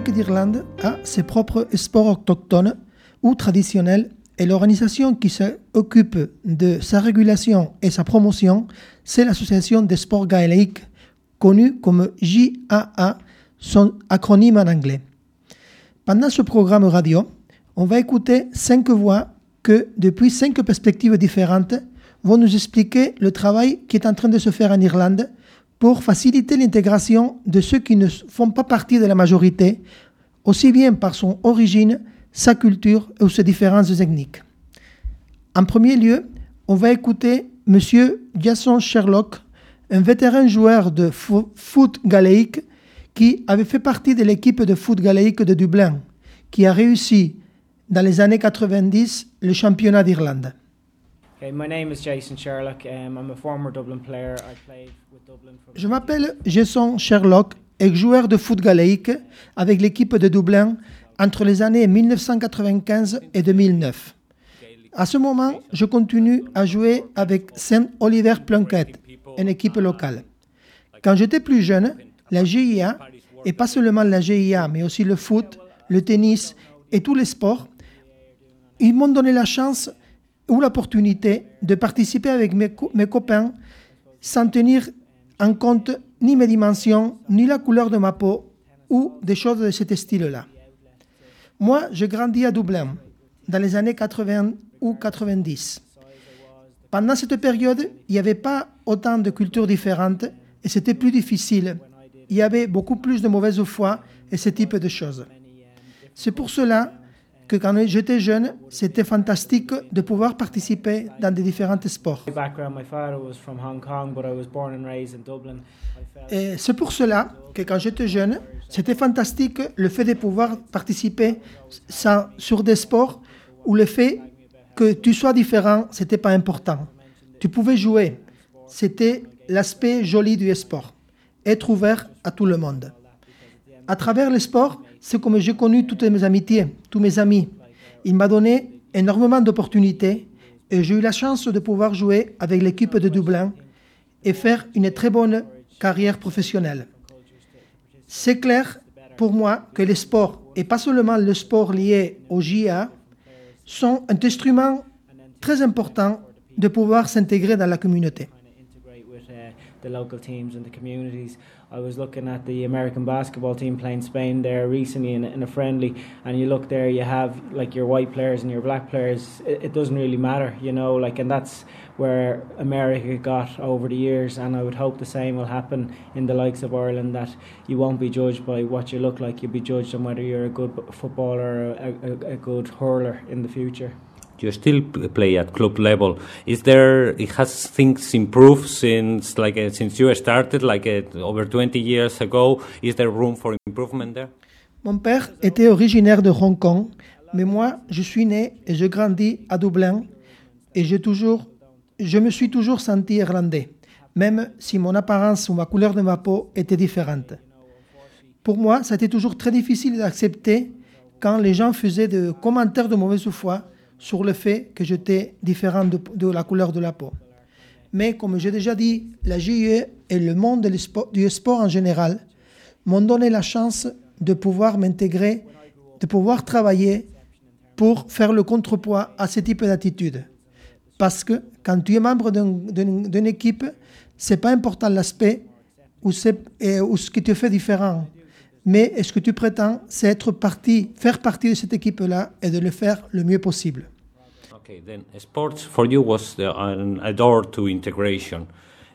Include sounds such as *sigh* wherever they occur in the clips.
République d'Irlande a ses propres sports autochtones ou traditionnels et l'organisation qui s'occupe de sa régulation et sa promotion, c'est l'Association des sports gaéliques, connue comme JAA, son acronyme en anglais. Pendant ce programme radio, on va écouter cinq voix que, depuis cinq perspectives différentes, vont nous expliquer le travail qui est en train de se faire en Irlande pour faciliter l'intégration de ceux qui ne font pas partie de la majorité, aussi bien par son origine, sa culture ou ses différences ethniques. En premier lieu, on va écouter M. Jason Sherlock, un vétéran joueur de foot galéique qui avait fait partie de l'équipe de foot galéique de Dublin, qui a réussi dans les années 90 le championnat d'Irlande. Je m'appelle Jason Sherlock et joueur de foot galéique avec l'équipe de Dublin entre les années 1995 et 2009. À ce moment, je continue à jouer avec Saint Oliver Plunkett, une équipe locale. Quand j'étais plus jeune, la GIA, et pas seulement la GIA, mais aussi le foot, le tennis et tous les sports, ils m'ont donné la chance ou l'opportunité de participer avec mes, copains sans tenir en compte ni mes dimensions, ni la couleur de ma peau ou des choses de ce style-là. Moi, je grandis à Dublin dans les années 80 ou 90. Pendant cette période, il n'y avait pas autant de cultures différentes et c'était plus difficile. Il y avait beaucoup plus de mauvaise foi et ce type de choses. C'est pour cela que quand j'étais jeune, c'était fantastique de pouvoir participer dans des différents sports. Et c'est pour cela que quand j'étais jeune, c'était fantastique le fait de pouvoir participer sur des sports où le fait que tu sois différent, c'était pas important. Tu pouvais jouer. C'était l'aspect joli du sport. Être ouvert à tout le monde. À travers le sport, c'est comme j'ai connu toutes mes amitiés, tous mes amis. Il m'a donné énormément d'opportunités et j'ai eu la chance de pouvoir jouer avec l'équipe de Dublin et faire une très bonne carrière professionnelle. C'est clair pour moi que les sports, et pas seulement le sport lié au JA, sont un instrument très important de pouvoir s'intégrer dans la communauté. I was looking at the American basketball team playing Spain there recently in, in a friendly, and you look there, you have like your white players and your black players. It, it, doesn't really matter, you know, like, and that's where America got over the years. And I would hope the same will happen in the likes of Ireland that you won't be judged by what you look like, you'll be judged on whether you're a good footballer or a, a, a good hurler in the future you still play at club level. Is there? It has things improved since like uh, since you started, like uh, over 20 years ago? Is there room for improvement there? Mon père était originaire de Hong Kong, mais moi, je suis né et je grandis à Dublin, et j'ai toujours, je me suis toujours senti irlandais, même si mon apparence ou ma couleur de ma peau était différente. Pour moi, ça a été toujours très difficile d'accepter quand les gens faisaient des commentaires de mauvaise foi sur le fait que j'étais différent de, la couleur de la peau. Mais comme j'ai déjà dit, la GIE et le monde du sport en général m'ont donné la chance de pouvoir m'intégrer, de pouvoir travailler pour faire le contrepoids à ce type d'attitude. Parce que quand tu es membre d'une équipe, c'est pas important l'aspect ou ce qui te fait différent. Mais ce que tu prétends, c'est être partie, faire partie de cette équipe-là et de le faire le mieux possible? Okay, then sports for you was the, an, a door to integration.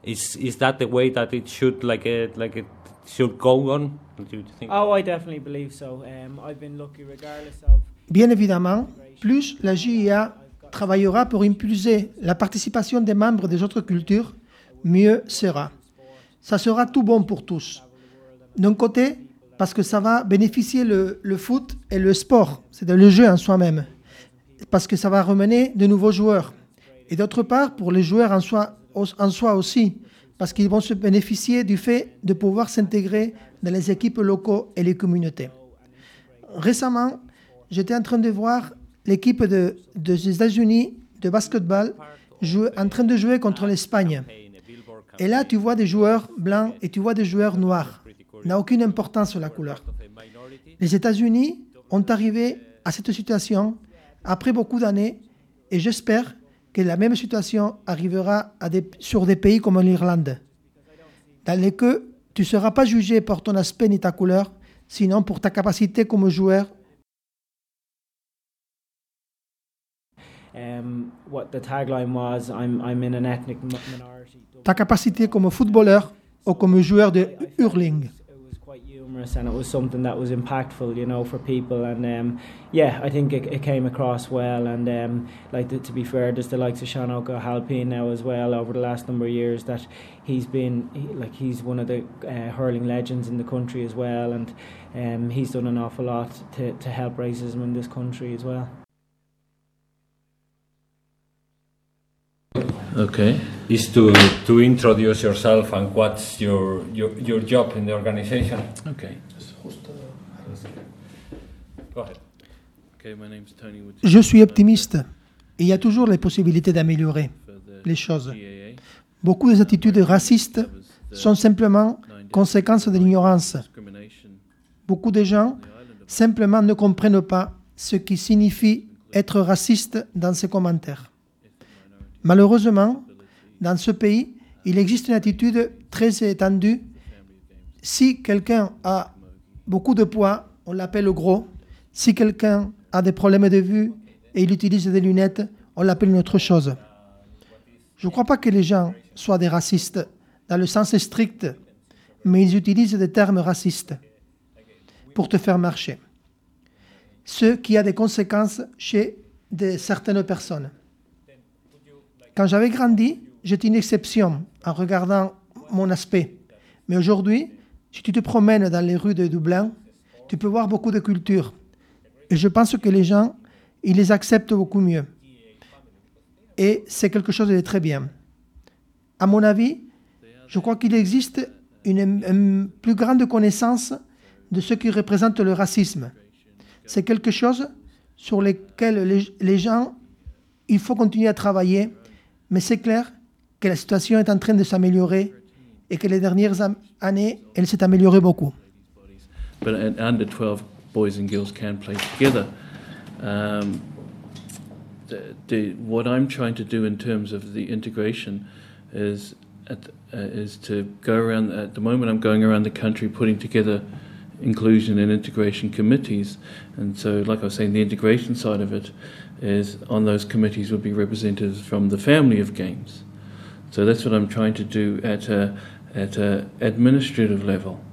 Is is that the way that it should like it like it should go on? Do you think? Oh, I definitely believe so. Um, I've been lucky regardless of. Bien évidemment, plus la GIA travaillera pour impulser la participation des membres des autres cultures, mieux sera. Ça sera tout bon pour tous. D'un côté, parce que ça va bénéficier le, foot et le sport, c'est le jeu en soi-même, parce que ça va remener de nouveaux joueurs. Et d'autre part, pour les joueurs en soi, aussi, parce qu'ils vont se bénéficier du fait de pouvoir s'intégrer dans les équipes locaux et les communautés. Récemment, j'étais en train de voir l'équipe de, des États-Unis de basketball jouer, en train de jouer contre l'Espagne. Et là, tu vois des joueurs blancs et tu vois des joueurs noirs n'a aucune importance sur la couleur. Les États-Unis ont arrivé à cette situation après beaucoup d'années et j'espère que la même situation arrivera à des, sur des pays comme l'Irlande, dans lesquels tu ne seras pas jugé pour ton aspect ni ta couleur, sinon pour ta capacité comme joueur. Um. Ta capacité comme footballeur ou comme joueur de hurling. Humorous and it was something that was impactful, you know, for people. And um, yeah, I think it, it came across well. And um, like to, to be fair, there's the likes of Sean O'Halpine now as well over the last number of years that he's been he, like he's one of the uh, hurling legends in the country as well, and um, he's done an awful lot to, to help racism in this country as well. Okay. Is to to introduce yourself and what's your your, your job in the organization. Okay. Go ahead. Okay, my name's Tony Woods Je suis optimiste et il y a toujours les possibilités d'améliorer les choses. Beaucoup des attitudes racistes sont simplement conséquences de l'ignorance. Beaucoup de gens simplement ne comprennent pas ce qui signifie être raciste dans ces commentaires. Malheureusement, dans ce pays, il existe une attitude très étendue. Si quelqu'un a beaucoup de poids, on l'appelle gros. Si quelqu'un a des problèmes de vue et il utilise des lunettes, on l'appelle une autre chose. Je ne crois pas que les gens soient des racistes dans le sens strict, mais ils utilisent des termes racistes pour te faire marcher. Ce qui a des conséquences chez certaines personnes. Quand j'avais grandi, j'étais une exception en regardant mon aspect. Mais aujourd'hui, si tu te promènes dans les rues de Dublin, tu peux voir beaucoup de cultures. Et je pense que les gens, ils les acceptent beaucoup mieux. Et c'est quelque chose de très bien. À mon avis, je crois qu'il existe une, plus grande connaissance de ce qui représente le racisme. C'est quelque chose sur lequel les gens, il faut continuer à travailler, mais c'est clair que la situation est en train de s'améliorer et que les dernières années, elle s'est améliorée beaucoup. but under 12 boys and girls can play together. Um, the, the, what I'm trying to do in terms of the integration is at, uh, is to go around. At the moment, I'm going around the country putting together inclusion and integration committees, and so, like I was saying, the integration side of it is on those committees would be representatives from the family of games. So that's what I'm trying to do at a at a administrative level.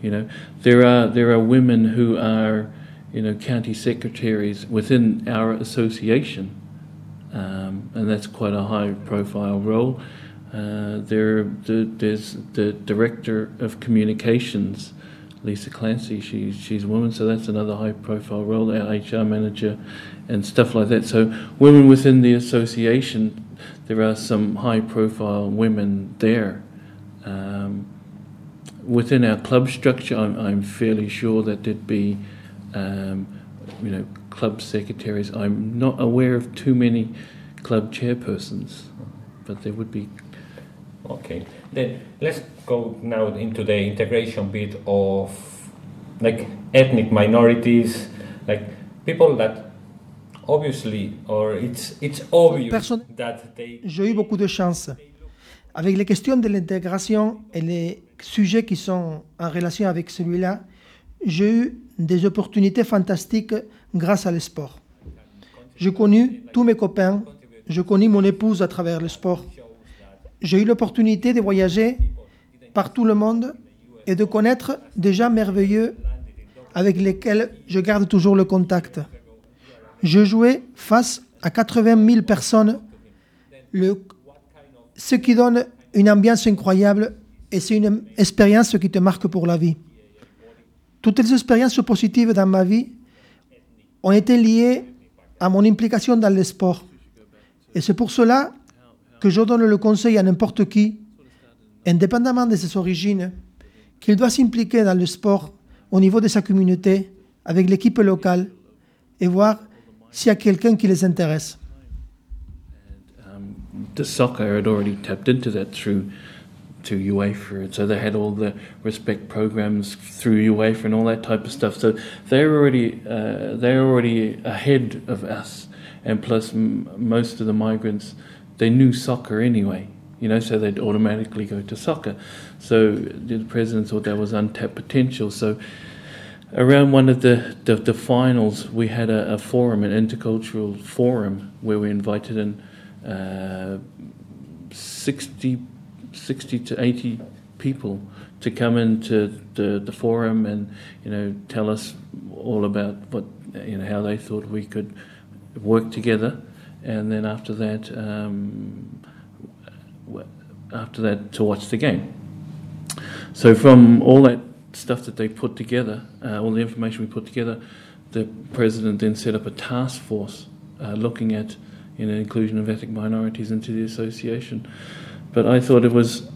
You know, there are there are women who are, you know, county secretaries within our association, um, and that's quite a high-profile role. Uh, there, the, there's the director of communications, Lisa Clancy. She's she's a woman, so that's another high-profile role. Our HR manager, and stuff like that. So women within the association, there are some high-profile women there. Um, within our club structure, I'm, I'm fairly sure that there'd be, um, you know, club secretaries. I'm not aware of too many club chairpersons, but there would be. Okay. Then let's go now into the integration bit of like ethnic minorities, like people that J'ai eu beaucoup de chance. Avec les questions de l'intégration et les sujets qui sont en relation avec celui-là, j'ai eu des opportunités fantastiques grâce à le sport. J'ai connu tous mes copains, je connais mon épouse à travers le sport. J'ai eu l'opportunité de voyager par tout le monde et de connaître des gens merveilleux avec lesquels je garde toujours le contact. Je jouais face à 80 000 personnes, ce qui donne une ambiance incroyable et c'est une expérience qui te marque pour la vie. Toutes les expériences positives dans ma vie ont été liées à mon implication dans le sport. Et c'est pour cela que je donne le conseil à n'importe qui, indépendamment de ses origines, qu'il doit s'impliquer dans le sport au niveau de sa communauté, avec l'équipe locale, et voir s'il y a quelqu'un qui les intéresse. Um, the soccer had already tapped into that through to UEFA, and so they had all the respect programs through UEFA and all that type of stuff. So they're already uh, they're already ahead of us, and plus most of the migrants they knew soccer anyway. You know, so they'd automatically go to soccer. So the president thought that was untapped potential. So around one of the, the, the finals, we had a, a, forum, an intercultural forum, where we invited in uh, 60, 60 to 80 people to come into the, the forum and you know tell us all about what you know how they thought we could work together, and then after that, um, after that to watch the game. So from all that stuff that they put together, uh, all the information we put together, the president then set up a task force uh, looking at you know, inclusion of ethnic minorities into the association. But I thought it was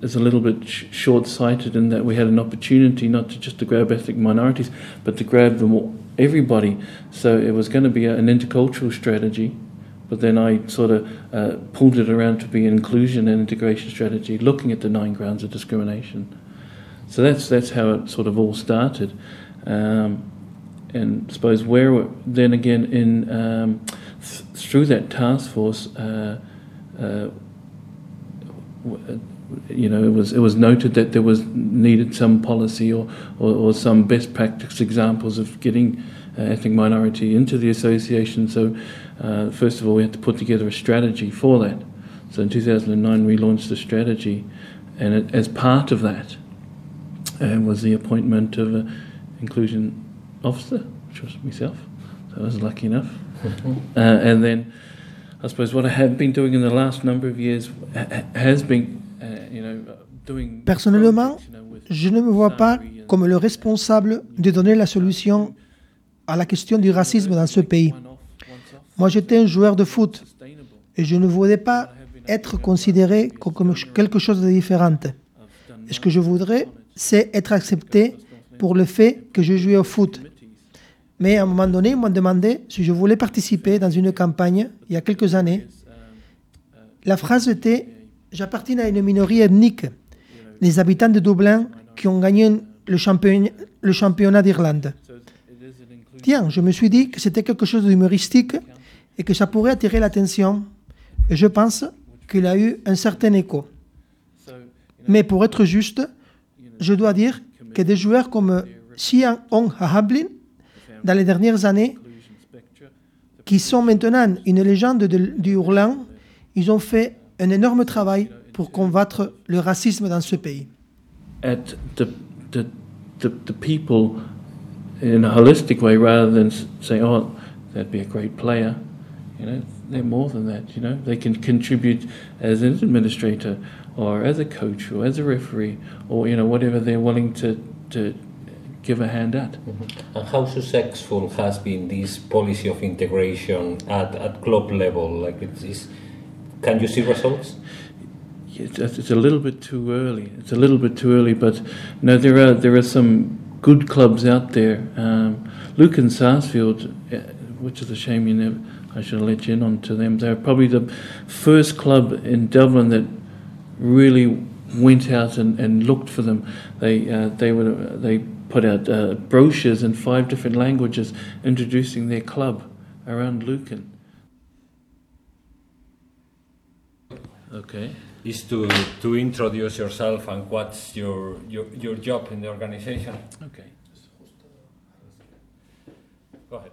is a little bit sh- short-sighted in that we had an opportunity not to just to grab ethnic minorities, but to grab them all, everybody. So it was going to be a, an intercultural strategy, but then I sort of uh, pulled it around to be an inclusion and integration strategy, looking at the nine grounds of discrimination. So that's that's how it sort of all started, um, and I suppose where then again in um, th- through that task force. Uh, uh, you know, it was it was noted that there was needed some policy or, or, or some best practice examples of getting uh, ethnic minority into the association. So, uh, first of all, we had to put together a strategy for that. So, in 2009, we launched the strategy, and it, as part of that, uh, was the appointment of an inclusion officer, which was myself. So I was lucky enough. *laughs* uh, and then I suppose what I have been doing in the last number of years has been, uh, you know, doing. Personnellement, je ne me vois pas comme le responsable de donner la solution à la question du racisme dans ce pays. Moi, j'étais un joueur de foot et je ne voulais pas être considéré comme quelque chose de différent. Et ce que je voudrais, c'est être accepté pour le fait que je jouais au foot. Mais à un moment donné, ils m'ont demandé si je voulais participer dans une campagne il y a quelques années. La phrase était J'appartiens à une minorité ethnique, les habitants de Dublin qui ont gagné le, le championnat d'Irlande. Tiens, je me suis dit que c'était quelque chose d'humoristique et que ça pourrait attirer l'attention. Et je pense qu'il a eu un certain écho. Mais pour être juste, je dois dire que des joueurs comme Xian Hong Hablin, dans les dernières années, qui sont maintenant une légende du Hurlant, ils ont fait un énorme travail pour combattre le racisme dans ce pays. Or as a coach or as a referee or you know whatever they're willing to to give a hand at. Mm-hmm. And how successful has been this policy of integration at, at club level? Like it's, it's can you see results? It's, it's a little bit too early. It's a little bit too early, but no, there are there are some good clubs out there. Um, Luke and Sarsfield, uh, which is a shame you never. I should have let you in on to them. They're probably the first club in Dublin that really went out and, and looked for them. They uh, they were they put out uh, brochures in five different languages introducing their club around Lucan. Okay. Is to to introduce yourself and what's your your, your job in the organization. Okay. Go ahead.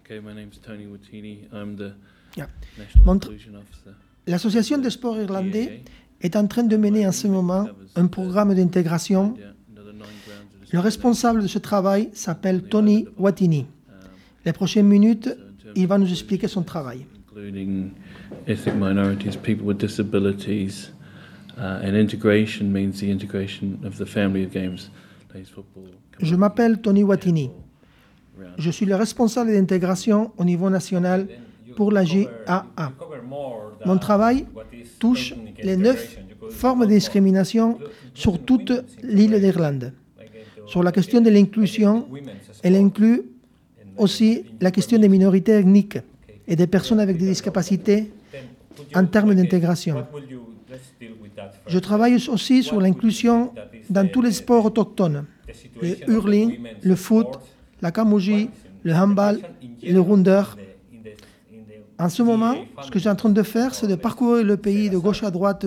Okay, my name's Tony Watini. I'm the yeah. National Inclusion Officer. L'Association des sports irlandais est en train de mener en ce moment un programme d'intégration. Le responsable de ce travail s'appelle Tony Watini. Les prochaines minutes, il va nous expliquer son travail. ethnic minorities, people with disabilities, uh, and integration means the integration of the family of games. Je m'appelle Tony Watini. Je suis le responsable d'intégration au niveau national pour la GAA. Mon travail touche les neuf formes de discrimination sur toute l'île d'Irlande. Sur la question de l'inclusion, elle inclut aussi la question des minorités ethniques et des personnes avec des discapacités en termes d'intégration. Je travaille aussi sur l'inclusion dans tous les sports autochtones, le hurling, le foot, la camogie, le handball le rondeur. En ce moment, ce que j'ai en train de faire, c'est de parcourir le pays de gauche à droite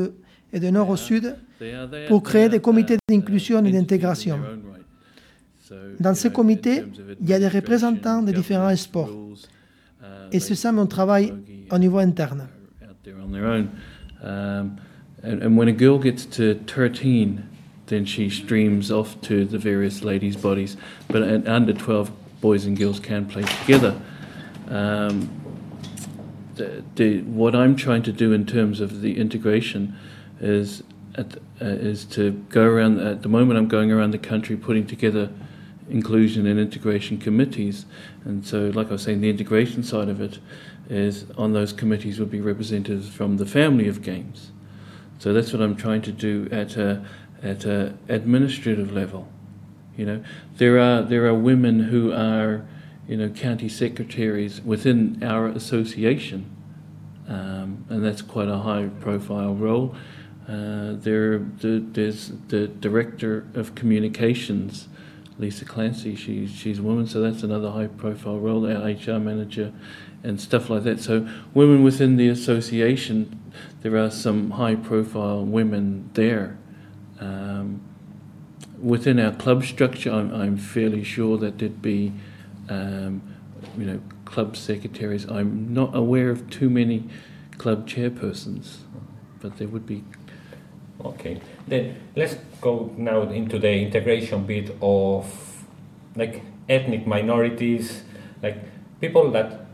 et de nord au sud pour créer des comités d'inclusion et d'intégration. Dans ces comités, il y a des représentants de différents sports. Et c'est ça mon travail au niveau interne. And when a girl gets to 13, then she streams off to the various ladies' bodies. But at under 12, boys and girls can play together. Um, the, the, what I'm trying to do in terms of the integration is at, uh, is to go around. At the moment, I'm going around the country putting together inclusion and integration committees. And so, like I was saying, the integration side of it is on those committees would be representatives from the family of games. So that's what I'm trying to do at a at a administrative level. You know, there are there are women who are, you know, county secretaries within our association, um, and that's quite a high profile role. Uh, there, the, there's the director of communications, Lisa Clancy. She's she's a woman, so that's another high profile role. Our HR manager, and stuff like that. So women within the association, there are some high profile women there. Um, within our club structure, I'm, I'm, fairly sure that there'd be, um, you know, club secretaries. I'm not aware of too many club chairpersons, but there would be. Okay, then let's go now into the integration bit of like ethnic minorities, like people that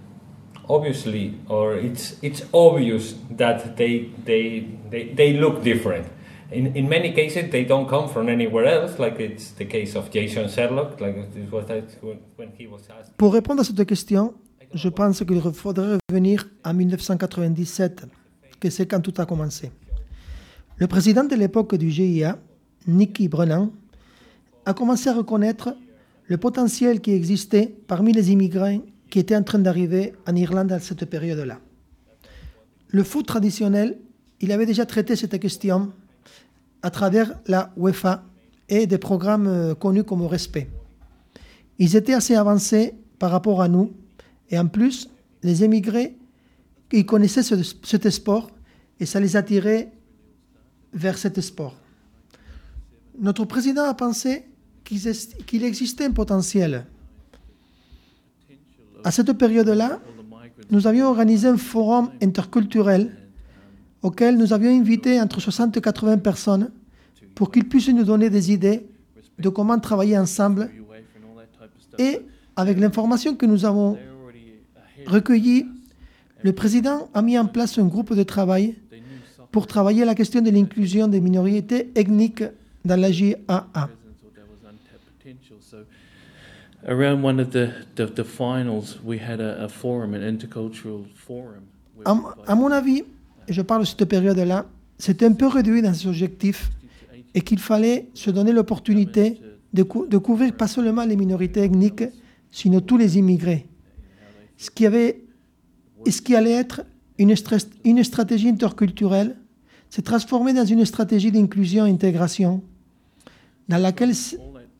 obviously or it's it's obvious that they they they, they look different in, in many cases they don't come from anywhere else like it's the case of Jason Sherlock like was when he was asked Pour répondre à cette question je pense qu'il faudrait revenir en 1997 que c'est quand tout a commencé le président de l'époque du GIA Nicky Brennan a commencé à reconnaître le potentiel qui existait parmi les immigrants qui était en train d'arriver en Irlande à cette période-là. Le foot traditionnel, il avait déjà traité cette question à travers la UEFA et des programmes euh, connus comme Respect. Ils étaient assez avancés par rapport à nous et en plus, les émigrés, ils connaissaient ce, cet sport et ça les attirait vers cet sport. Notre président a pensé qu'il existait un potentiel à cette période-là, nous avions organisé un forum interculturel auquel nous avions invité entre 60 et 80 personnes pour qu'ils puissent nous donner des idées de comment travailler ensemble. Et avec l'information que nous avons recueillie, le président a mis en place un groupe de travail pour travailler la question de l'inclusion des minorités ethniques dans la JAA. around one of the, the, the finals, we had a, a forum, an intercultural forum. À, à mon avis, je parle de cette période-là, c'était un peu réduit dans ses objectifs et qu'il fallait se donner l'opportunité de, couvrir pas seulement les minorités ethniques, sinon tous les immigrés. Ce qui, avait, ce qui allait être une, stratégie interculturelle s'est transformé dans une stratégie d'inclusion et d'intégration dans laquelle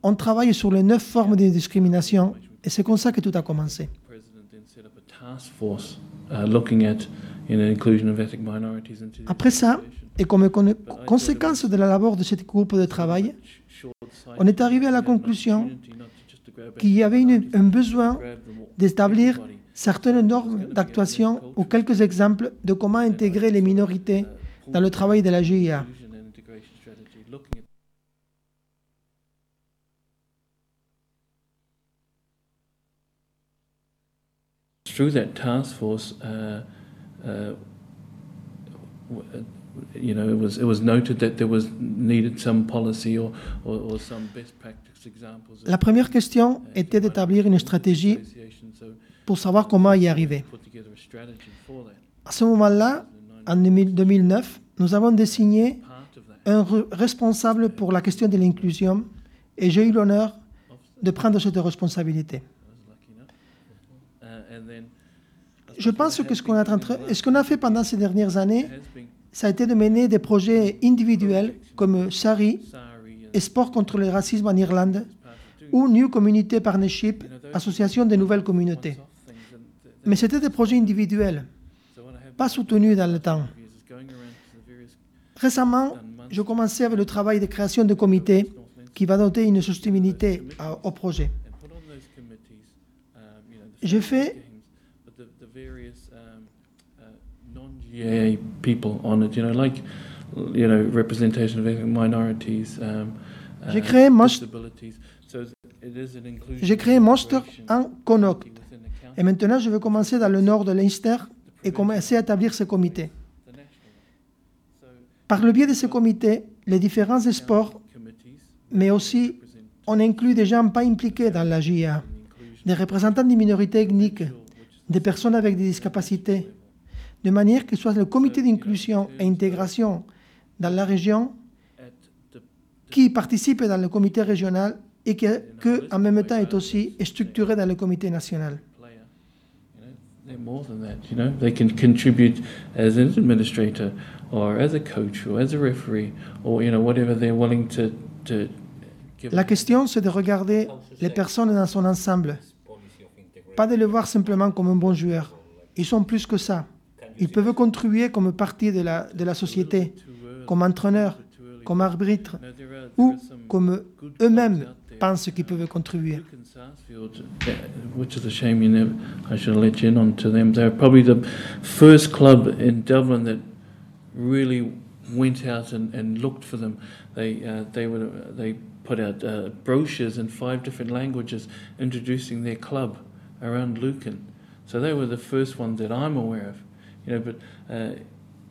on travaille sur les neuf formes de discrimination et c'est comme ça que tout a commencé. Après ça, et comme conséquence de la labeur de ce groupe de travail, on est arrivé à la conclusion qu'il y avait un besoin d'établir certaines normes d'actuation ou quelques exemples de comment intégrer les minorités dans le travail de la GIA. through that task force, uh, uh, you know, it was it was noted that there was needed some policy or, or, or some best practice examples. La première question était d'établir une stratégie pour savoir comment y arriver. À ce moment-là, en 2009, nous avons désigné un responsable pour la question de l'inclusion et j'ai eu l'honneur de prendre cette responsabilité. Je pense que ce qu'on a, fait pendant ces dernières années ça a été de mener des projets individuels comme SARI Sport contre le racisme en Irlande ou New Community Partnership, association des nouvelles communautés. Mais c'était des projets individuels, pas soutenus dans le temps. Récemment, je commençais avec le travail de création de comités qui va donner une soutenabilité au projet. and put on those committees, um, you know, the J'ai family fait- games, but the, the various um, uh, non-GAA people on it, you know, like, you know, representation of ethnic minorities, um, J'ai uh, créé J'ai créé Monster en Connaught. Et maintenant, je vais commencer dans le nord de Leinster et commencer à établir ces comités. Par le biais de ces comités, les différents sports, mais aussi on inclut des gens pas impliqués dans la inclusion des représentants des minorités ethniques, des personnes avec des discapacités, de manière que soit le comité d'inclusion et intégration dans la région qui participe dans le comité régional et qui, que, en même temps, est aussi structuré dans le comité national. player. You know, they're more than that. You know, they can contribute as an administrator, or as a coach, or as a referee, or you know whatever they're willing to to give. La question, c'est de regarder les personnes dans son ensemble, pas de les voir simplement comme un bon joueur. Ils sont plus que ça. Ils peuvent contribuer comme partie de la, de la société, comme entraîneur, too early. comme arbitre, No, there are, there ou comme eux-mêmes pensent qu'ils peuvent contribuer. Went out and, and looked for them. They uh, they were they put out uh, brochures in five different languages introducing their club around Lucan. So they were the first ones that I'm aware of. You know, but uh,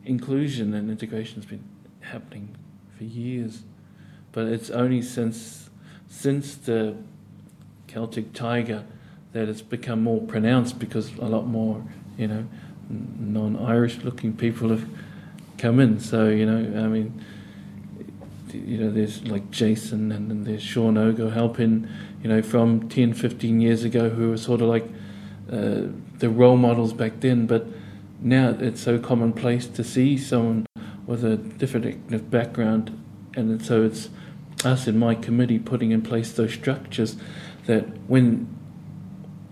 inclusion and integration has been happening for years, but it's only since since the Celtic Tiger that it's become more pronounced because a lot more, you know, non-Irish looking people have come in. So you know, I mean, you know, there's like Jason and then there's Sean Ogo helping, you know, from 10, 15 years ago who were sort of like uh, the role models back then. But now it's so commonplace to see someone with a different ethnic background, and so it's us in my committee putting in place those structures that when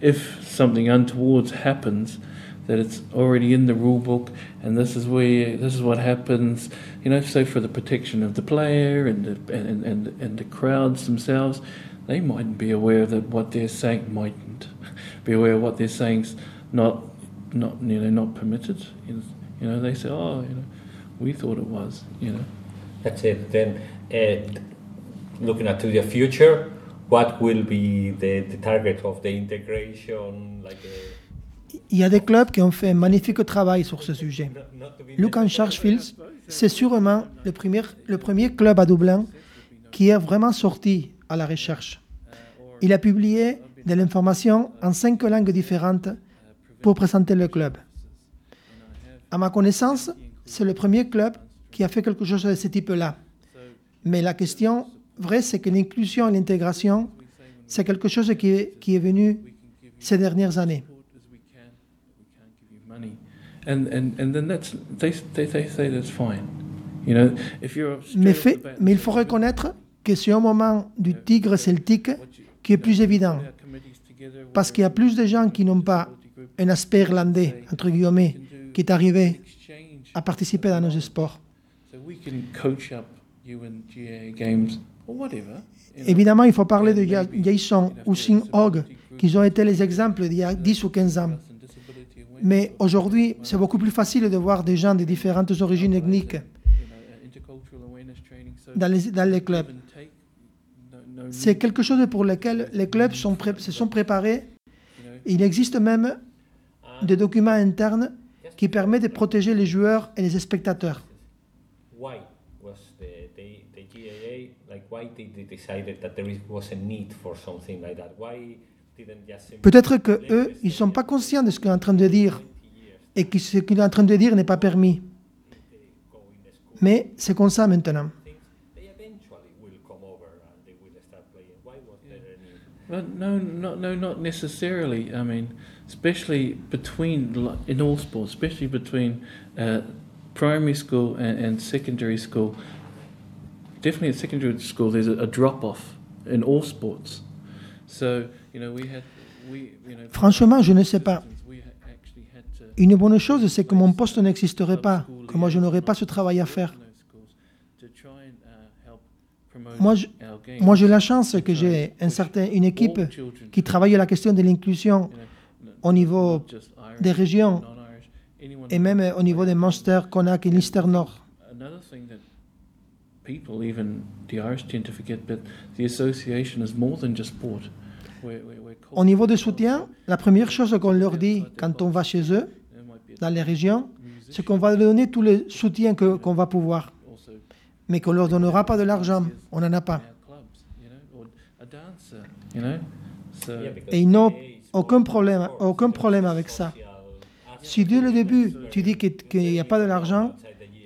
if something untoward happens that it's already in the rule book and this is where this is what happens you know so for the protection of the player and the, and, and, and the crowds themselves they mightn't be aware that what they're saying mightn't. *laughs* Be aware of what they're saying's not not you know not permitted you know, they say oh you know we thought it was you know That's it. Then, uh, looking at to the future, what will be the, the target of the integration? Like, uh, Il y a des clubs qui ont fait un magnifique travail sur ce sujet. not, not to be Lucan Chargefields, c'est sûrement le premier, le premier club à Dublin qui est vraiment sorti à la recherche. Il a publié de l'information en cinq langues différentes pour présenter le club. À ma connaissance, c'est le premier club qui a fait quelque chose de ce type-là. Mais la question vraie, c'est que l'inclusion et l'intégration, c'est quelque chose qui est, qui est venu ces dernières années. Mais, fait- il faut reconnaître que c'est un moment du tigre celtique qui est plus évident, parce qu'il y a plus de gens qui n'ont pas un aspect irlandais, entre guillemets, qui est arrivé à participer dans nos sports. Évidemment, il faut parler de Ja- Jason ou Sing Hogg, qui ont été les exemples d'il y a 10 ou 15 ans. Mais aujourd'hui, c'est beaucoup plus facile de voir des gens de différentes origines ethniques dans les, dans les clubs. C'est quelque chose pour lequel les clubs sont se sont préparés. Il existe même des documents internes qui permettent de protéger les joueurs et les spectateurs. why was the, the, the GAA like why did they decided that there is, was a need for something like that? Why didn't just simply Peut-être que eux, ils sont pas conscients de ce qu'il est en train de dire et que ce qu'il est en train de dire n'est pas permis. Mais c'est comme ça maintenant. They eventually will especially between in all sports, especially between uh, primary school and, and secondary school, definitely at secondary school, there's a, a drop off in all sports. So, you know, we had, we, you know, Franchement, je ne sais pas. Une bonne chose, c'est que mon poste n'existerait pas, que moi je n'aurais pas ce travail à faire. in uh, Moi, je-. Moi, j'ai la chance que j'ai un certain, une équipe qui travaille la question de l'inclusion au niveau des régions et même au niveau des Munster, Connacht et Leinster Nord. Another thing that people, even the Irish, tend to forget, but the association is more than just sport. We're, we're, we're Au niveau de soutien, la première chose qu'on leur dit quand on va chez eux, dans les régions, c'est qu'on va leur donner tout le soutien que- qu'on va pouvoir, mais qu'on leur donnera pas de l'argent. On n'en a pas. Et ils n'ont aucun problème, aucun problème avec ça. Si dès le début, tu dis qu'il n'y a pas de l'argent,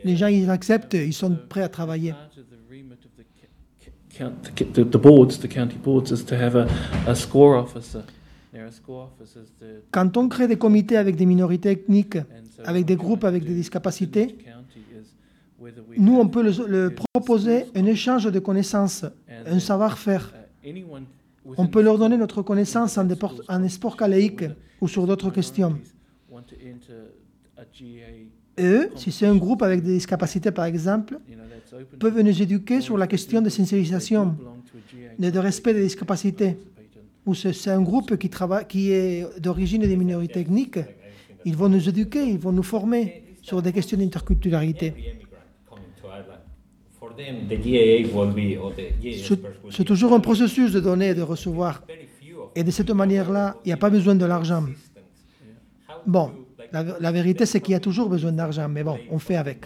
les gens ils acceptent, ils sont prêts à travailler. Quand on crée des comités avec des minorités ethniques, avec des groupes avec des discapacités, nous, on peut le, le proposer un échange de connaissances, un savoir-faire. On peut leur donner notre connaissance en, déport- en sport caléique ou sur d'autres questions. Et eux, si c'est un groupe avec des discapacités par exemple, peuvent nous éduquer sur la question de sensibilisation, GA de, respect des discapacités. Ou c'est c'est un groupe qui, travaille, qui est d'origine des minorités ethniques. Ils vont nous éduquer, ils vont nous former sur des questions d'interculturalité. C'est toujours un processus de donner et de recevoir. Et de cette manière-là, il n'y a pas besoin de l'argent. Bon, la vérité, c'est qu'il y a toujours besoin d'argent, mais bon, on fait avec.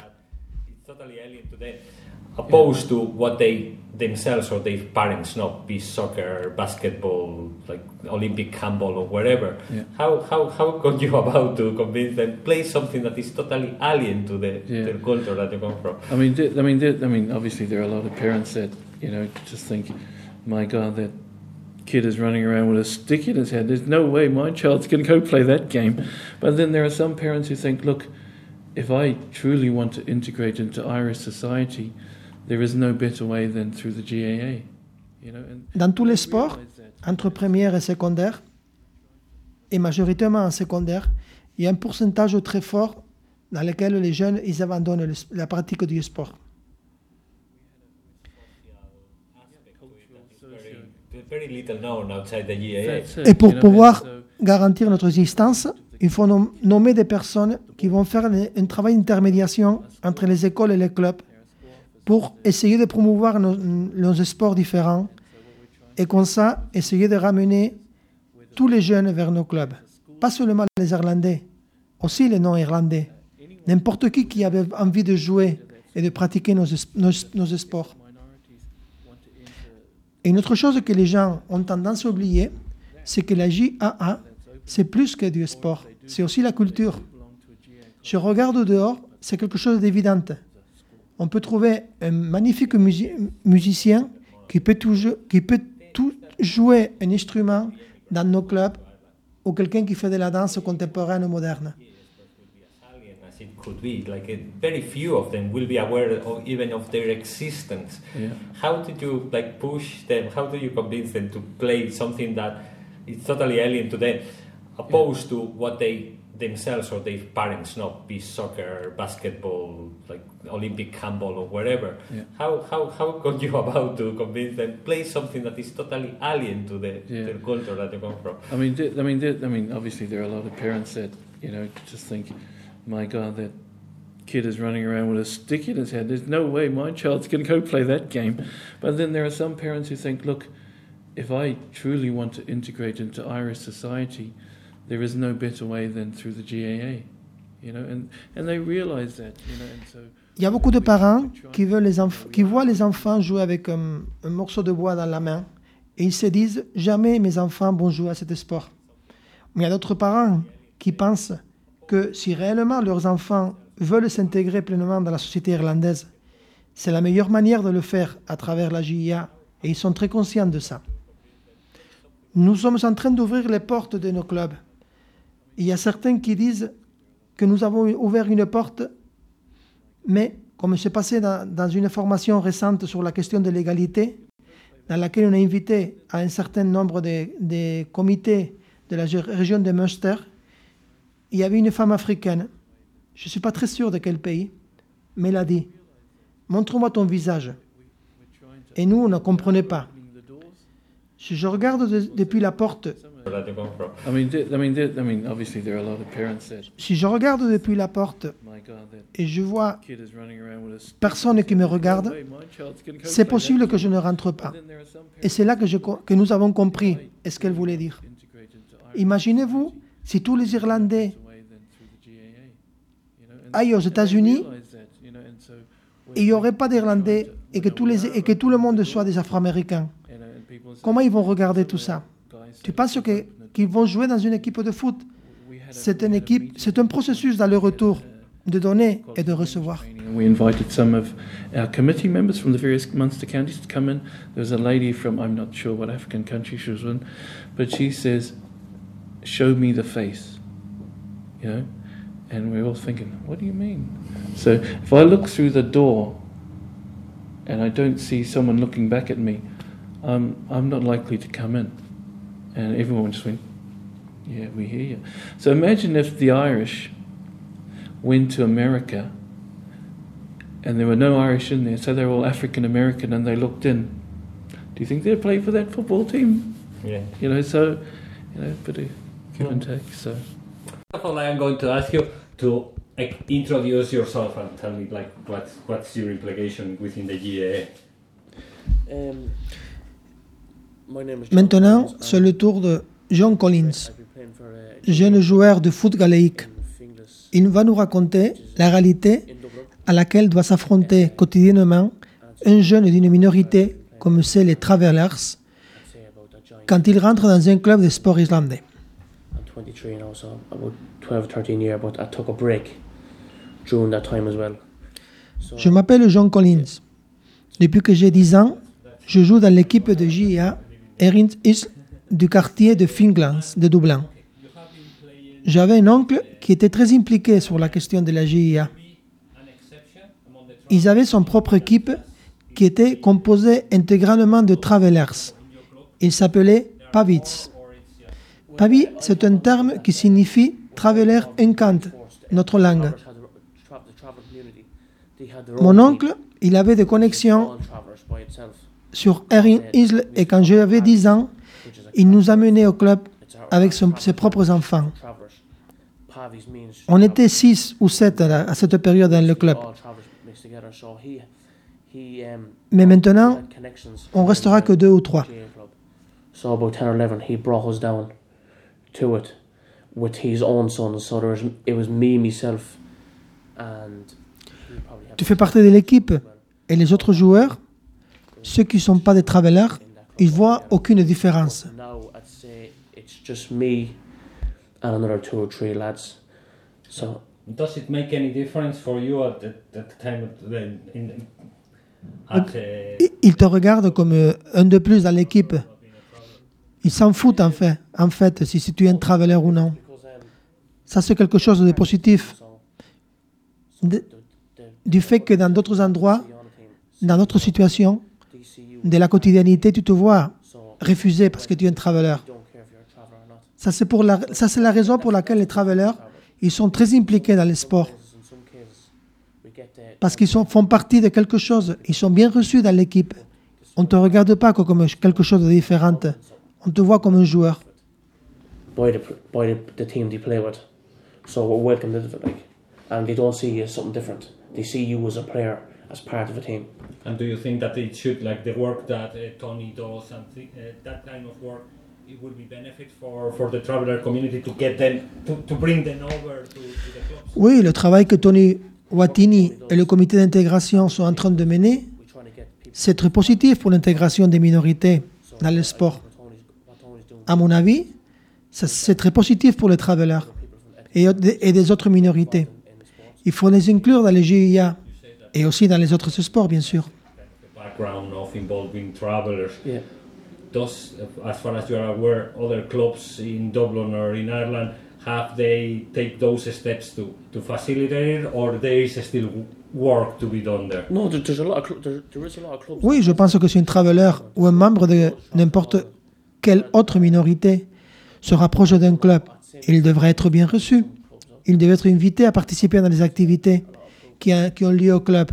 It's totally alien to them, opposed to what they themselves or their parents know, be soccer, basketball, like Olympic handball or wherever. Yeah. How how how go you *laughs* about to convince them play something that is totally alien to the, Yeah. the culture that you come from? I mean, I mean, I mean, obviously there are a lot of parents that you know just think, my God, that kid is running around with a stick in his head. There's no way my child's going to go play that game. But then there are some parents who think, look, if I truly want to integrate into Irish society, there is no better way than through the GAA. You know, and Dans tous les sports, entre primaire et secondaire, et majoritairement en secondaire, il y a un pourcentage très fort dans lequel les jeunes ils abandonnent le- la pratique du sport. Et pour pouvoir garantir notre existence, il faut nom- nommer des personnes qui vont faire un travail d'intermédiation entre les écoles et les clubs pour essayer de promouvoir nos, sports différents et comme ça, essayer de ramener tous les jeunes vers nos clubs. Pas seulement les Irlandais, aussi les non-Irlandais. N'importe qui qui avait envie de jouer et de pratiquer nos, nos, sports. Et une autre chose que les gens ont tendance à oublier, c'est que la JAA, c'est plus que du sport, c'est aussi la culture. Je regarde dehors, c'est quelque chose d'évident. On peut trouver un magnifique musi- musicien qui peut, tout, qui peut tout jouer un instrument dans nos clubs ou quelqu'un qui fait de la danse contemporaine ou moderne. it could be. Like uh, very few of them will be aware of even of their existence. Yeah. How did you like push them? How do you convince them to play something that is totally alien to them, opposed to what they themselves or their parents not be soccer, basketball, like Olympic handball or whatever. Yeah. How how how *laughs* go you about to convince them play something that is totally alien to the, Yeah. the culture that you come from? I mean, I mean, I mean, obviously there are a lot of parents that you know just think, my God, that kid is running around with a stick in his head. There's no way my child's going to go play that game. But then there are some parents who think, look, if I truly want to integrate into Irish society, there is no better way than through the GAA. You know, and and they realise that. You know, and so. Il y a beaucoup de parents qui, veulent les qui voient les enfants jouer avec un, un morceau de bois dans la main et ils se disent jamais mes enfants vont jouer à cet sport. Mais il y a d'autres parents qui pensent que si réellement leurs enfants veulent s'intégrer pleinement dans la société irlandaise, c'est la meilleure manière de le faire à travers la JIA et ils sont très conscients de ça. Nous sommes en train d'ouvrir les portes de nos clubs. Il y a certains qui disent que nous avons ouvert une porte Mais comme c'est passé dans, une formation récente sur la question de l'égalité, dans laquelle on a invité à un certain nombre de, de comités de la région de Münster, il y avait une femme africaine, je ne suis pas très sûr de quel pays, mais elle a dit, montre-moi ton visage. Et nous, on ne comprenait pas. Si je regarde de- depuis la porte, si je regarde depuis la porte et je vois personne qui me regarde, c'est possible que je ne rentre pas. Et c'est là que, je co- que nous avons compris ce qu'elle voulait dire. Imaginez-vous si tous les Irlandais aillent aux États-Unis et il n'y aurait pas d'Irlandais et que, et tout le monde soit des Afro-Américains. Comment ils vont regarder tout ça Tu penses qu'ils vont jouer dans une équipe de foot C'est une équipe, c'est un processus d'aller-retour, de donner et de recevoir. we invited some of our committee members from the various Munster counties to come in. There was a lady from I'm not sure what African country she was in, but she says, "Show me the face," you know, and we're all thinking, "What do you mean?" So if I look through the door and I don't see someone looking back at me, I'm I'm not likely to come in, and everyone just went, "Yeah, we hear you." So imagine if the Irish went to America and there were no Irish in there, so they were all African American and they looked in. Do you think they'd play for that football team? Yeah. You know, so, you know, bit of give and take. So, First I am going to ask you to like, introduce yourself and tell me like what what's your implication within the GAA. Um, Maintenant, c'est le tour de John Collins, uh, jeune joueur de foot galéique. Il va nous raconter la réalité à laquelle doit s'affronter quotidiennement un jeune d'une minorité comme c'est les Travelers quand il rentre dans un club de sport islandais. I'm 23 now, so about 12, 13 years, but I took a break during that time as well. So Je m'appelle John Collins. Depuis que j'ai 10 ans, je joue dans l'équipe de JA Erin Isle du quartier de Finglands de Dublin. J'avais un oncle qui était très impliqué sur la question de la GIA. Ils avaient son propre équipe qui était composée intégralement de travelers. Il s'appelait Pavits. Pavi, c'est un terme qui signifie traveler encant, notre langue. Mon oncle, il avait des connexions sur Erin Isle et quand j'avais 10 ans, il nous amenait au club avec son- ses propres enfants. On était 6 ou 7 à, à cette période dans le club. Mais maintenant, on restera que 2 ou 3. GA club. So about 10 or 11, he brought us down to it with his own sons. So there was, it was me, myself, and he probably had Tu fais partie de l'équipe et les autres joueurs, ceux qui ne sont pas des club. ils voient aucune différence. Now I'd say it's just me and another two or three lads. So Does it make any difference for you at the, at the time of the, in, at, uh, I- Ils te regardent comme euh, un de plus dans l'équipe. Ils s'en foutent en fait, en fait si, si tu es un traveler ou non. because Ça, c'est quelque chose de positif. De- du fait que dans d'autres endroits, dans d'autres situations. De la quotidianité, tu te vois refusé parce que tu es un not. Ça, c'est la, la raison pour laquelle les travelers, ils sont très impliqués dans les sports. Parce qu'ils font partie de quelque chose. Ils sont bien reçus dans l'équipe. On ne te regarde pas comme quelque chose de différent. On te voit comme un joueur. and they don't see you as something different. They see you as a player, as part of a team. and do you think that it should like the work that uh, Tony does and th- uh, that kind of work it would be benefit for, for the traveler community to get them to, to bring them over to, to the clubs? Oui, le travail que Tony Watini et le comité d'intégration sont en train de mener, c'est très positif pour l'intégration des minorités dans le sport. À mon avis, c'est très positif pour les travelers et, et des autres minorités. Il faut les inclure dans les GIA et aussi dans les autres sports, bien sûr. The background of involving travelers. Yeah. Does, as far as you are aware, other clubs in Dublin or in Ireland have they take those steps to, to facilitate it, or there is still work to be done there? No, there, there's a lot of cl- there, there is a lot of clubs. Oui, je pense que si un traveleur ou un membre de n'importe quelle autre minorité se rapproche d'un club, il devrait être bien reçu. Il devrait être invité à participer dans les activités qui, ont lieu au club.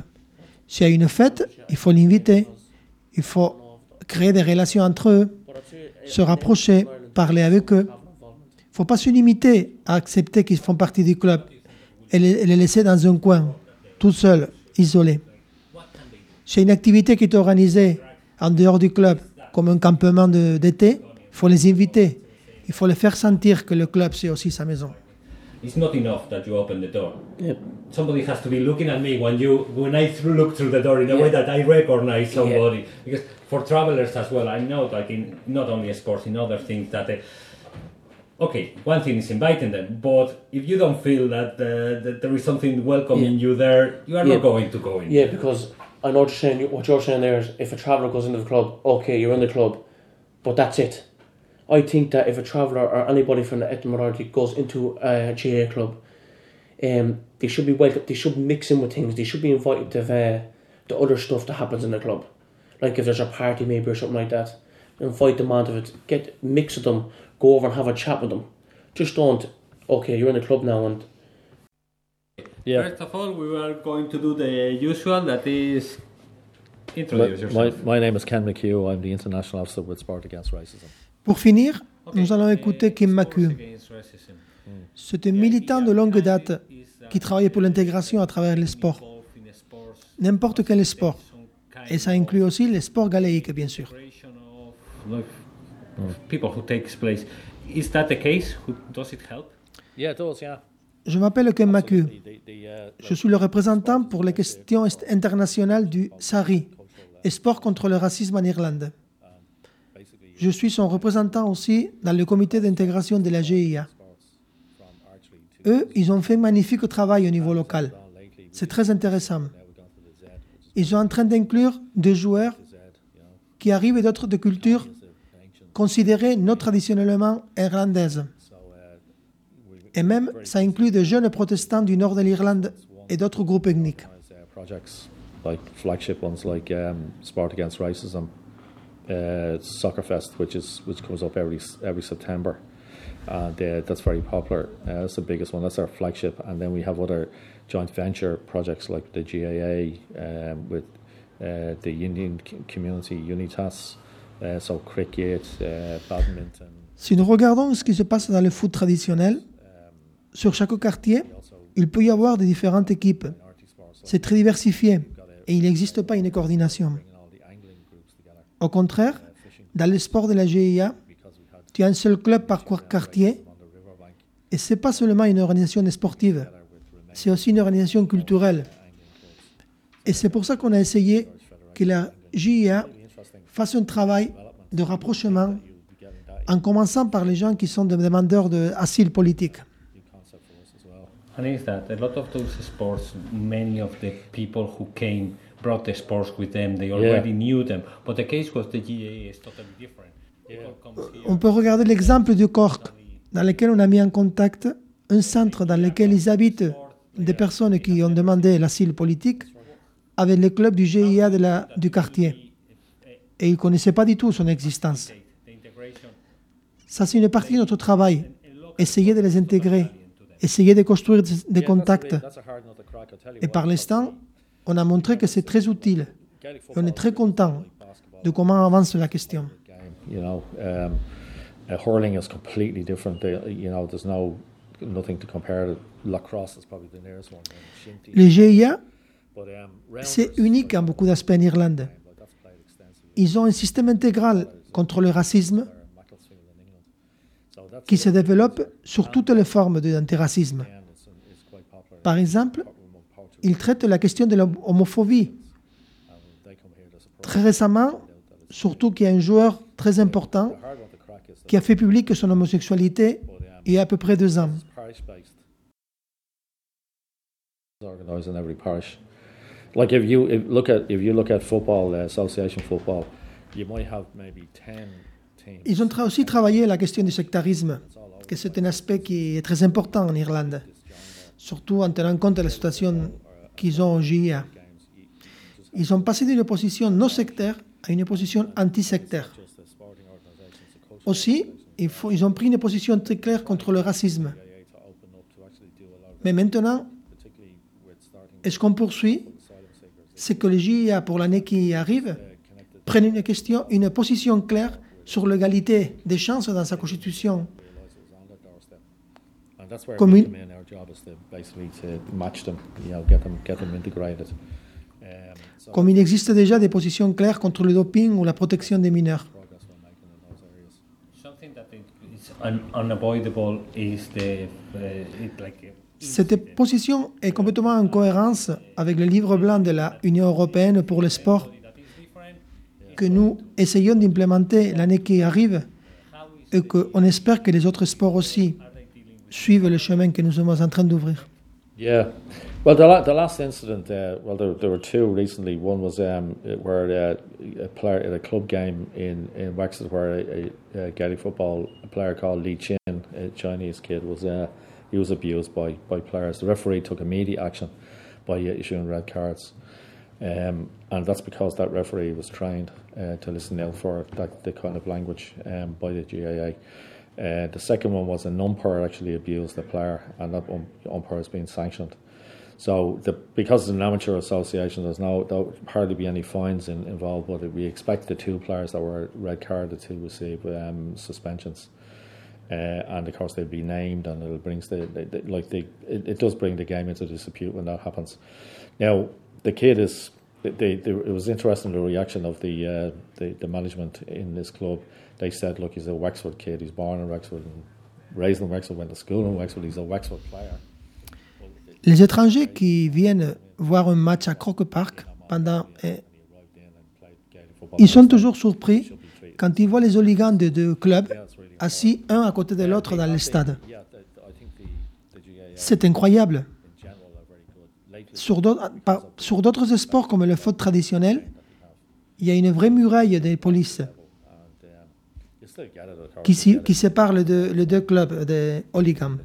S'il y a une fête, il faut l'inviter. Il faut créer des relations entre eux, se rapprocher, parler avec eux. Il ne faut pas se limiter à accepter qu'ils font partie du club et les, laisser dans un coin, tout seul, isolé. C'est une activité qui est organisée en dehors du club, comme un campement d'été. Il faut les inviter. Il faut les faire sentir que le club, c'est aussi sa maison. It's not enough that you open the door. Yep. Somebody has to be looking at me when you when I through, look through the door in a way that I recognize somebody. Because for travelers as well, I know like in not only sports, in other things that. Uh, okay, one thing is inviting them, but if you don't feel that, uh, that there is something welcoming you there, you are Yeah. not going to go in. Yeah, because I know what you're saying. What you're saying there is, if a traveller goes into the club, okay, you're in the club, but that's it. I think that if a traveller or anybody from the ethnic minority goes into a GA club, um, they should be welcome. They should mix in with things. They should be invited to uh, the other stuff that happens in the club, like if there's a party maybe or something like that. Invite them onto it. Get mix with them. Go over and have a chat with them. Just don't. Okay, you're in the club now, and Yeah. First of all, we are going to do the usual, that is introduce My, my, my name is Ken McHugh. I'm the international officer with Sport Against Racism. Pour finir, Okay, nous allons écouter Kim Maku. C'est un militant de longue date qui travaille pour l'intégration à travers les sports, n'importe quel sport. Et ça inclut aussi les sports galéiques, bien sûr. integration of like, of people who takes place. Is that the case? Who, does it help? Yeah, it does, yeah. Je m'appelle Ken Maku. Uh, Je suis le représentant pour les questions est- internationales du SARI, sport contre le racisme en Irlande. Je suis son représentant aussi dans le comité d'intégration de la GIA. Eux, ils ont fait un magnifique travail au niveau local. C'est très intéressant. Ils sont en train d'inclure des joueurs qui arrivent d'autres cultures considérées non traditionnellement irlandaises. Et même, ça inclut des jeunes protestants du nord de l'Irlande et d'autres groupes ethniques. Uh, projects like flagship ones like um, Sport Against Racism, uh, Soccer Fest, which is which comes up every every September, and uh, that's very popular. Uh, that's the biggest one. That's our flagship, and then we have other joint venture projects like the GAA um, with uh, the Indian community Unitas, uh, so cricket, uh, badminton. Si nous regardons ce qui se passe dans le foot traditionnel, sur chaque quartier, il peut y avoir de différentes équipes. C'est très diversifié et il n'existe pas une coordination. Au contraire, dans le sport de la GIA, tu as un seul club par quar- quartier et ce n'est pas seulement une organisation sportive, c'est aussi une organisation culturelle. Et c'est pour ça qu'on a essayé que la GIA fasse un travail de rapprochement en commençant par les gens qui sont demandeurs d'asile politique. Sports, brought the sports with them. They already knew them. But the case with the GAA is totally different. People come here. On peut regarder l'exemple du Cork, dans lequel on a mis en contact un centre dans lequel ils habitent des personnes qui ont demandé l'asile politique avec le club du GIA de la, du quartier. Et ils ne connaissaient pas du tout son existence. Ça, c'est une partie de notre travail. Essayer de les intégrer, essayer de construire des, contacts. That's a hard nut to crack. I tell you Et par l'instant, on a montré que c'est très utile. On est très content de comment avance la question. game. You know, um, uh, hurling is completely different. They, you know, there's no nothing to compare. to Lacrosse is probably the nearest one. and shinty. Les GIA, um, c'est unique en beaucoup d'aspects en Irlande. Ils ont un système intégral contre le racisme qui se développe sur toutes les formes d'antiracisme. Par exemple, ils traitent la question de l'homophobie. Très récemment, surtout qu'il y a un joueur très important qui a fait public son homosexualité il y a à peu près deux ans. it's parish based. It's organised in every parish. Like if you if look at if you look at football, association football, you might have maybe ten teams. Ils ont tra- aussi travaillé la question du sectarisme, que c'est un aspect qui est très important en Irlande, surtout en tenant compte de la situation qu'ils ont au GIA. Ils ont passé d'une position non sectaire à une position anti-sectaire. Aussi, ils ont pris une position très claire contre le racisme. Mais maintenant, est-ce qu'on poursuit? C'est que le GIA, pour l'année qui arrive, prenne une, question, une position claire sur l'égalité des chances dans sa constitution. And that's where Comme we une- come in. Our job is to basically to match them, you know, get them, get them integrated. Um, so Comme il existe déjà des positions claires contre le doping ou la protection des mineurs. Cette position est complètement en cohérence avec le livre blanc de la Union européenne pour le sport que nous essayons d'implémenter l'année qui arrive et qu'on espère que les autres sports aussi suivent le chemin que nous sommes en train d'ouvrir. Yeah. Well, the, la- the last incident, uh, well, there, there were two recently. One was um, where uh, a player at a club game in, in Wexford, where a, a, a Gaelic football player called Lee Chin, a Chinese kid, was uh, he was abused by, by players. The referee took immediate action by uh, issuing red cards. Um, and that's because that referee was trained uh, to listen out for that the kind of language um, by the GAA. Uh, the second one was an umpire actually abused the player, and that um, umpire has been sanctioned. So, the, because it's an amateur association, there's no there'll hardly be any fines in, involved, but we expect the two players that were red carded to receive um, suspensions. Uh, and of course, they'll be named, and it brings the, the, the like the it, it does bring the game into dispute when that happens. Now, the kid is. They, they, it was interesting the reaction of the, uh, the the management in this club. They said, "Look, he's a Wexford kid. He's born in Wexford and raised in Wexford. Went to school in Wexford. He's a Wexford player." Les étrangers qui viennent voir un match à Croke Park pendant eh, ils sont toujours surpris quand ils voient les hooligans de deux clubs assis un à côté de l'autre dans le stade. C'est incroyable. in general are very good. Lately, Sur d'autres par- sur d'autres sports comme le foot traditionnel, il y a une vraie muraille des polices qui, qui sépare les deux, les deux clubs des hooligans.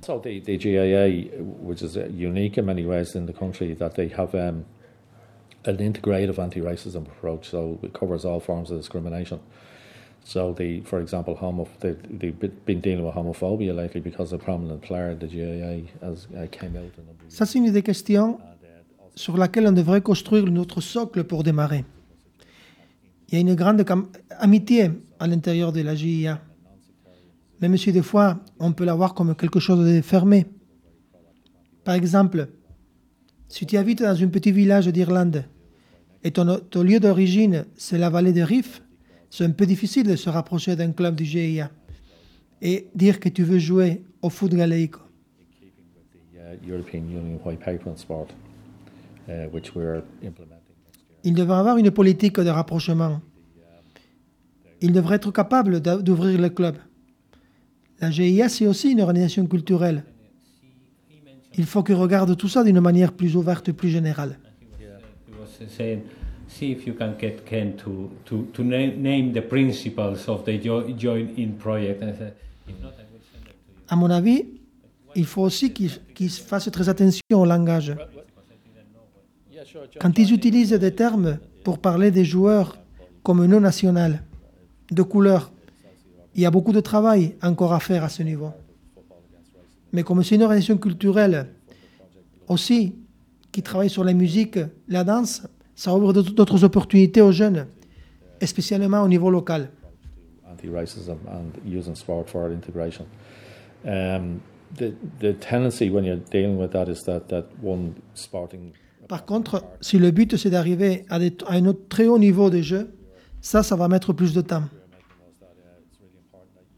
in so the, the GAA, which is unique in many ways in the country, that they have um, an integrative anti-racism approach. So it covers all forms of discrimination. So the, for example, homo, they, they've been- dealing with homophobia lately because a prominent player, the GAA, has uh, came out of Ça, c'est une des questions sur laquelle on devrait construire notre socle pour démarrer. Il y a une grande amitié à l'intérieur de la GIA, même si des fois on peut la voir comme quelque chose de fermé. Par exemple, si tu habites dans un petit village d'Irlande et ton, lieu d'origine c'est la vallée de Riff, c'est un peu difficile de se rapprocher d'un club du GIA et dire que tu veux jouer au foot galéique. Il devrait avoir une politique de rapprochement. Il devrait être capable d'ouvrir le club. La GIA, c'est aussi une organisation culturelle. Il faut qu'il regarde tout ça d'une manière plus ouverte et plus générale. He was saying, see if you can get Ken to, to, to name, name the principles of the jo- join in project. And I said, if not, I will send it to you. À mon avis, il faut aussi qu'ils fassent très attention au langage. Quand ils utilisent des termes pour parler des joueurs comme non national, de couleur, il y a beaucoup de travail encore à faire à ce niveau. Mais comme c'est une organisation culturelle aussi qui travaille sur la musique, la danse, ça ouvre d'autres opportunités aux jeunes, et spécialement au niveau local. Par contre, si le but c'est d'arriver à, un très haut niveau de jeu, ça, ça va mettre plus de temps.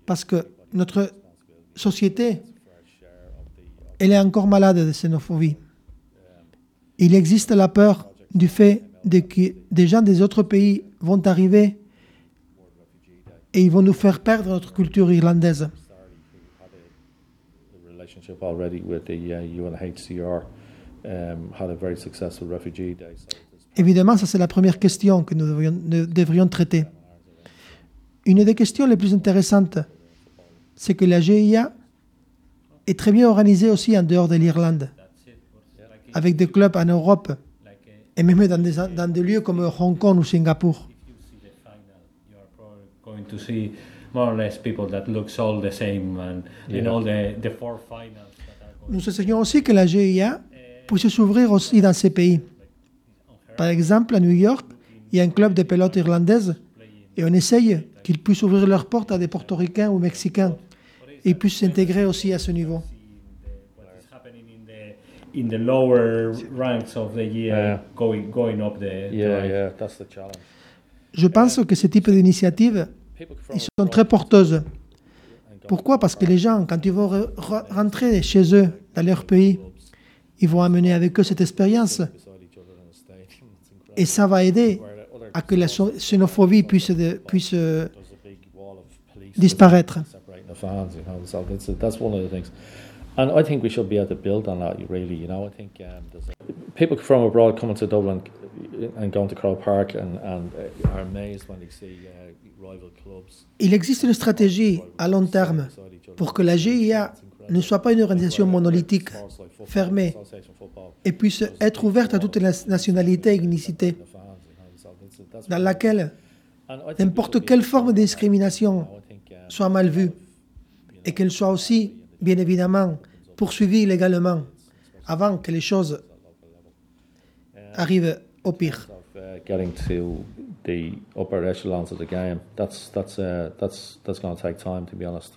Parce que notre société, elle est encore malade de xénophobie. Il existe la peur du fait que des gens des autres pays vont arriver et ils vont nous faire perdre notre culture irlandaise. The relationship already with the uh, UNHCR um, had a very successful refugee day. So there's Évidemment, ça c'est la première question que nous devrions, nous devrions traiter. Une des questions les plus intéressantes, c'est que la GIA est très bien organisée aussi en dehors de l'Irlande. avec des clubs en Europe et même dans des, dans des lieux comme Hong Kong ou Singapour. Going to see more or less people that looks all the same and in all the, the four finals that are going Nous essayons aussi que la GIA puisse s'ouvrir aussi dans ces pays. Par exemple, à New York, il y a un club de pelote irlandaise et on essaye qu'ils puissent ouvrir leurs portes à des portoricains ou mexicains et ils puissent s'intégrer aussi à ce niveau. what is happening in the in the lower ranks of the year Yeah. going going up the Yeah, the- yeah, that's the challenge. Je pense que ce type d'initiatives, People ils sont très porteuses. Pourquoi? Parce que les gens, quand ils vont re- re- rentrer chez eux, dans leur pays, ils vont amener avec eux cette expérience et ça va aider à que la xénophobie puisse, de- puisse euh, disparaître. and I think we should be able to build on that. Really, you know, I think um, a, people from abroad coming to Dublin and going to Crow Park and and uh, are amazed when they see uh, Il existe une stratégie à long terme pour que la GIA ne soit pas une organisation monolithique, fermée, et puisse être ouverte à toutes les nationalités et ethnicités, dans laquelle n'importe quelle forme de discrimination soit mal vue et qu'elle soit aussi, bien évidemment, poursuivie légalement avant que les choses arrivent au pire. The upper echelons of the game. That's that's uh, that's that's going to take time, to be honest,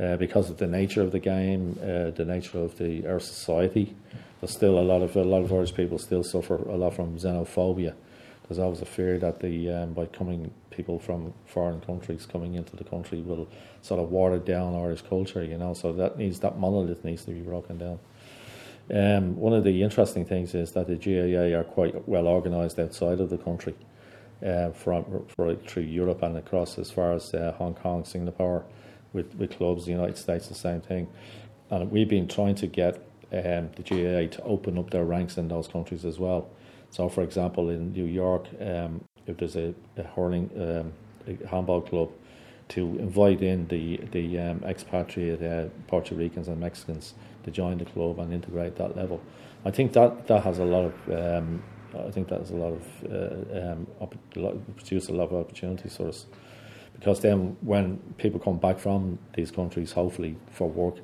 uh, because of the nature of the game, uh, the nature of the our society. There's still a lot of a lot of Irish people still suffer a lot from xenophobia. There's always a fear that the um, by coming people from foreign countries coming into the country will sort of water down Irish culture, you know. So that needs that monolith needs to be broken down. Um, one of the interesting things is that the GAA are quite well organised outside of the country, from for, through Europe and across as far as uh, Hong Kong, Singapore, with, with clubs. In the United States, the same thing, and we've been trying to get um, the GAA to open up their ranks in those countries as well. So, for example, in New York, um, if there's a, a hurling um, a handball club, to invite in the the um, expatriate uh, Puerto Ricans and Mexicans to join the club and integrate that level. I think that that has a lot of. I think that has a lot of uh, um, opp- a lot, produce a lot of opportunities for us, because then when people come back from these countries, hopefully for work,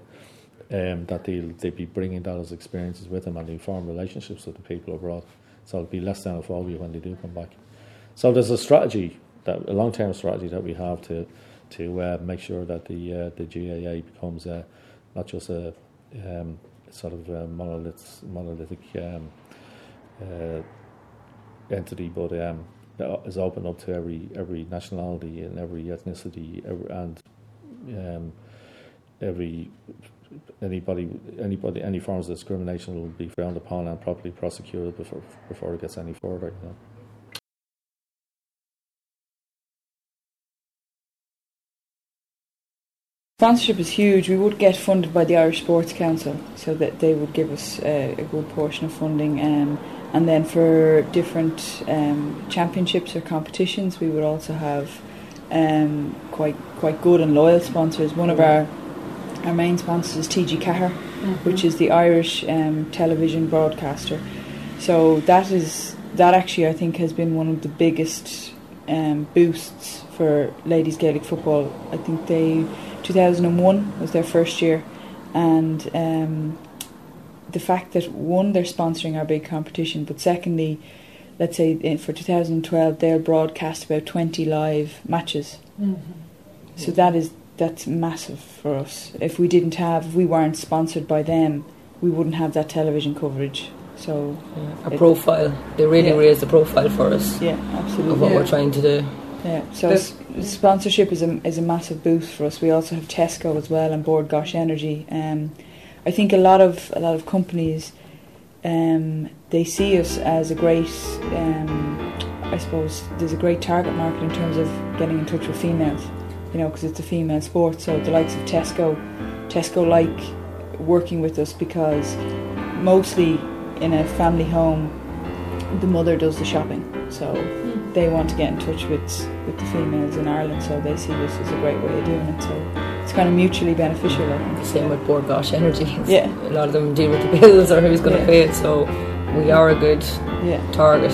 um, that they'll they be bringing those experiences with them and they form relationships with the people abroad. So it'll be less xenophobia when they do come back. So there's a strategy that a long term strategy that we have to to uh, make sure that the uh, the GAA becomes not just a um, sort of monolith, monolithic um, uh, entity, but um, open up to every every nationality and every ethnicity every, and um, every anybody anybody any forms of discrimination will be frowned upon and properly prosecuted before before it gets any further. You know. Sponsorship is huge. We would get funded by the Irish Sports Council, so that they would give us uh, a good portion of funding. Um, and then for different um, championships or competitions, we would also have um, quite quite good and loyal sponsors. One of our our main sponsors is TG Cahir, which is the Irish um, television broadcaster. So that is that actually I think has been one of the biggest um, boosts for ladies Gaelic football. I think they 2001 was their first year, and um, the fact that one they're sponsoring our big competition, but secondly, let's say in, for 2012 they'll broadcast about 20 live matches. So that is that's massive for us. If we didn't have, if we weren't sponsored by them, we wouldn't have that television coverage. So a profile. They really Yeah. raise the profile for us yeah, of absolutely. what we're trying to do. Yeah, so s- sponsorship is a is a massive boost for us. We also have Tesco as well and board Gosh Energy. Um, I think a lot of a lot of companies um, they see us as a great. Um, I suppose there's a great target market in terms of getting in touch with females. You know, because it's a female sport. So the likes of Tesco, Tesco like working with us because mostly in a family home, the mother does the shopping. So they want to get in touch with with the females in Ireland, so they see this as a great way of doing it. So it's kind of mutually beneficial. Same with Board Gosh Energy. Yeah. A lot of them deal with the bills or who's going to Yeah. pay it, so we are a good Yeah. target.